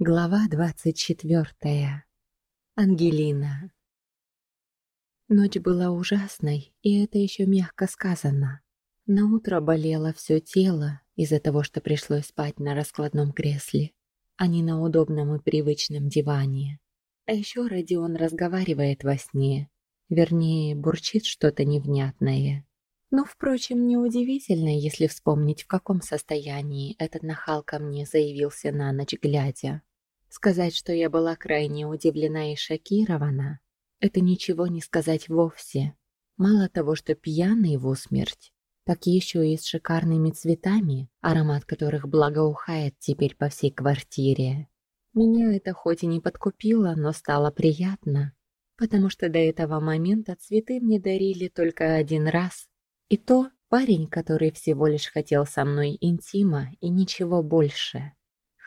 Глава двадцать четвертая. Ангелина. Ночь была ужасной, и это еще мягко сказано. На утро болело все тело из-за того, что пришлось спать на раскладном кресле, а не на удобном и привычном диване. А еще Родион разговаривает во сне, вернее, бурчит что-то невнятное. Но, впрочем, неудивительно, если вспомнить, в каком состоянии этот нахал ко мне заявился на ночь глядя. Сказать, что я была крайне удивлена и шокирована, это ничего не сказать вовсе. Мало того, что пьяный в усмерть, так еще и с шикарными цветами, аромат которых благоухает теперь по всей квартире. Меня это хоть и не подкупило, но стало приятно, потому что до этого момента цветы мне дарили только один раз. И то парень, который всего лишь хотел со мной интима и ничего больше.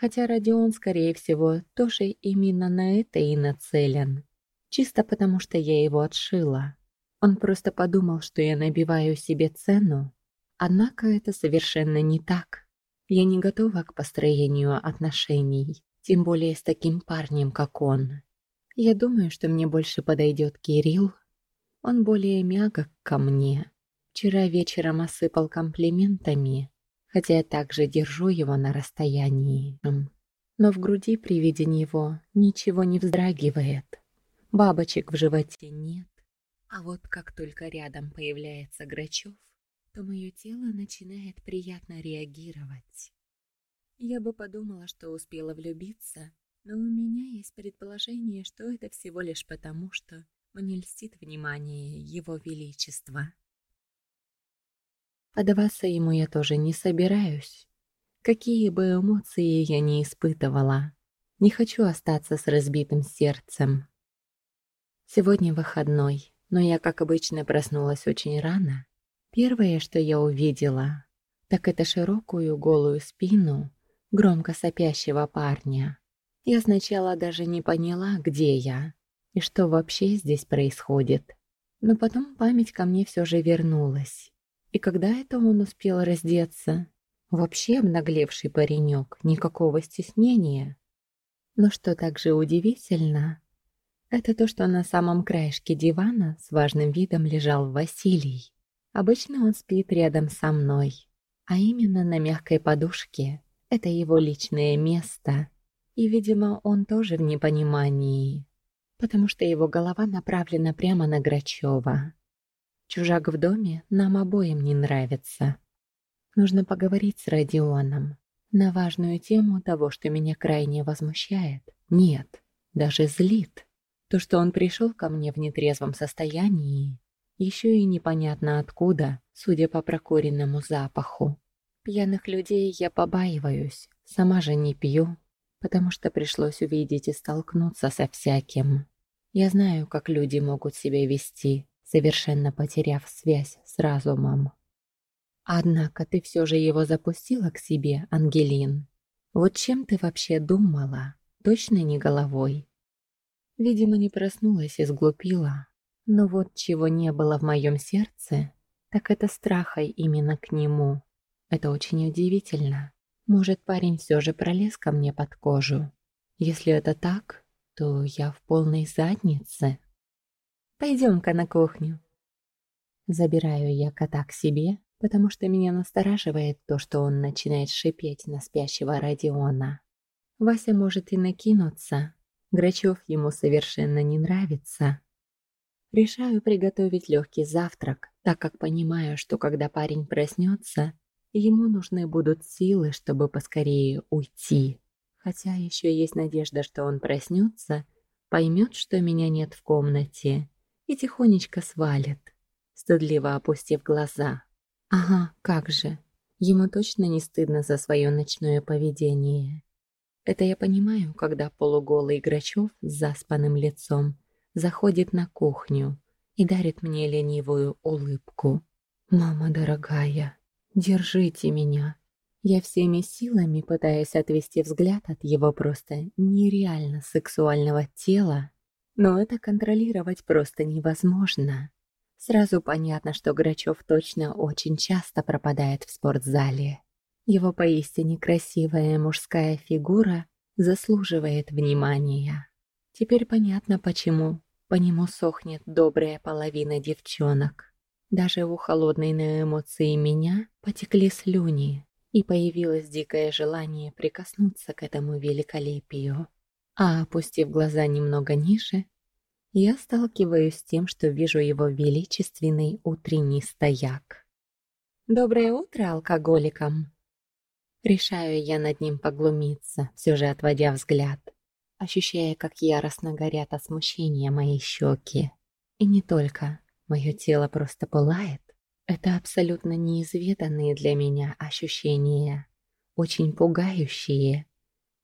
Хотя Родион, скорее всего, тоже именно на это и нацелен. Чисто потому, что я его отшила. Он просто подумал, что я набиваю себе цену. Однако это совершенно не так. Я не готова к построению отношений, тем более с таким парнем, как он. Я думаю, что мне больше подойдет Кирилл. Он более мягок ко мне. Вчера вечером осыпал комплиментами, хотя я также держу его на расстоянии. Но в груди при виде него ничего не вздрагивает. Бабочек в животе нет. А вот как только рядом появляется Грачев, то мое тело начинает приятно реагировать. Я бы подумала, что успела влюбиться, но у меня есть предположение, что это всего лишь потому, что мне льстит внимание Его Величества. Подаваться ему я тоже не собираюсь. Какие бы эмоции я ни испытывала, не хочу остаться с разбитым сердцем. Сегодня выходной, но я, как обычно, проснулась очень рано. Первое, что я увидела, так это широкую голую спину громко сопящего парня. Я сначала даже не поняла, где я и что вообще здесь происходит. Но потом память ко мне все же вернулась. И когда это он успел раздеться? Вообще обнаглевший паренек, никакого стеснения. Но что также удивительно, это то, что на самом краешке дивана с важным видом лежал Василий. Обычно он спит рядом со мной, а именно на мягкой подушке. Это его личное место. И, видимо, он тоже в непонимании, потому что его голова направлена прямо на Грачева. Чужак в доме нам обоим не нравится. Нужно поговорить с Родионом на важную тему того, что меня крайне возмущает. Нет, даже злит. То, что он пришел ко мне в нетрезвом состоянии, еще и непонятно откуда, судя по прокуренному запаху. Пьяных людей я побаиваюсь, сама же не пью, потому что пришлось увидеть и столкнуться со всяким. Я знаю, как люди могут себя вести, совершенно потеряв связь с разумом. Однако ты все же его запустила к себе, Ангелин. Вот чем ты вообще думала? Точно не головой? Видимо, не проснулась и сглупила. Но вот чего не было в моем сердце, так это страха именно к нему. Это очень удивительно. Может, парень все же пролез ко мне под кожу. Если это так, то я в полной заднице. Пойдем-ка на кухню. Забираю я кота к себе, потому что меня настораживает то, что он начинает шипеть на спящего Родиона. Вася может и накинуться. Грачев ему совершенно не нравится. Решаю приготовить легкий завтрак, так как понимаю, что когда парень проснется, ему нужны будут силы, чтобы поскорее уйти. Хотя еще есть надежда, что он проснется, поймет, что меня нет в комнате и тихонечко свалит, стыдливо опустив глаза. Ага, как же. Ему точно не стыдно за свое ночное поведение. Это я понимаю, когда полуголый Грачев с заспанным лицом заходит на кухню и дарит мне ленивую улыбку. «Мама дорогая, держите меня». Я всеми силами пытаюсь отвести взгляд от его просто нереально сексуального тела но это контролировать просто невозможно. Сразу понятно, что Грачев точно очень часто пропадает в спортзале. Его поистине красивая мужская фигура заслуживает внимания. Теперь понятно, почему по нему сохнет добрая половина девчонок. Даже у холодной на эмоции меня потекли слюни, и появилось дикое желание прикоснуться к этому великолепию. А опустив глаза немного ниже, я сталкиваюсь с тем, что вижу его величественный утренний стояк. «Доброе утро, алкоголикам!» Решаю я над ним поглумиться, все же отводя взгляд, ощущая, как яростно горят от смущения мои щеки. И не только, мое тело просто пылает. Это абсолютно неизведанные для меня ощущения, очень пугающие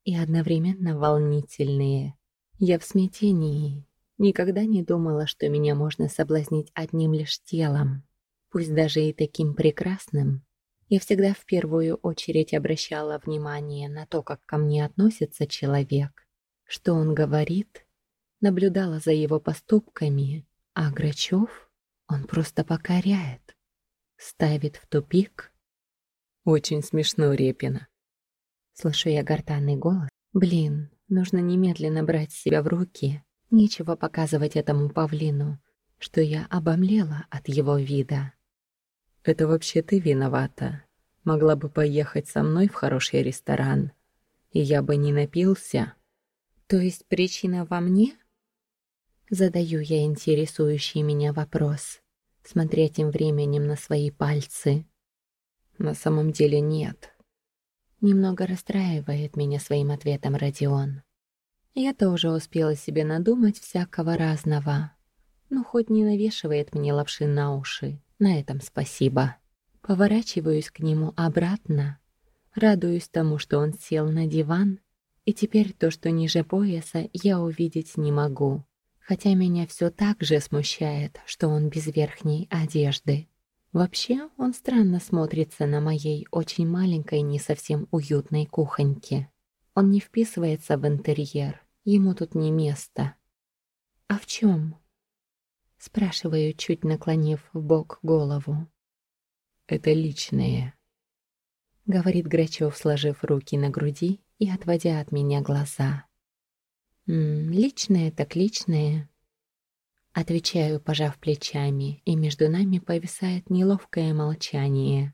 и одновременно волнительные. Я в смятении, никогда не думала, что меня можно соблазнить одним лишь телом, пусть даже и таким прекрасным. Я всегда в первую очередь обращала внимание на то, как ко мне относится человек, что он говорит, наблюдала за его поступками, а Грачев, он просто покоряет, ставит в тупик. Очень смешно, Репина. Слышу я гортанный голос. Блин, нужно немедленно брать себя в руки. Нечего показывать этому павлину, что я обомлела от его вида. Это вообще ты виновата. Могла бы поехать со мной в хороший ресторан, и я бы не напился. То есть причина во мне? Задаю я интересующий меня вопрос, смотря тем временем на свои пальцы. На самом деле нет. Немного расстраивает меня своим ответом Родион. Я тоже успела себе надумать всякого разного. Ну, хоть не навешивает мне лапши на уши. На этом спасибо. Поворачиваюсь к нему обратно. Радуюсь тому, что он сел на диван. И теперь то, что ниже пояса, я увидеть не могу. Хотя меня все так же смущает, что он без верхней одежды. Вообще, он странно смотрится на моей очень маленькой, не совсем уютной кухоньке. Он не вписывается в интерьер, ему тут не место. «А в чем?» Спрашиваю, чуть наклонив в бок голову. «Это личное», — говорит Грачев, сложив руки на груди и отводя от меня глаза. «М -м, «Личное так личное», Отвечаю, пожав плечами, и между нами повисает неловкое молчание.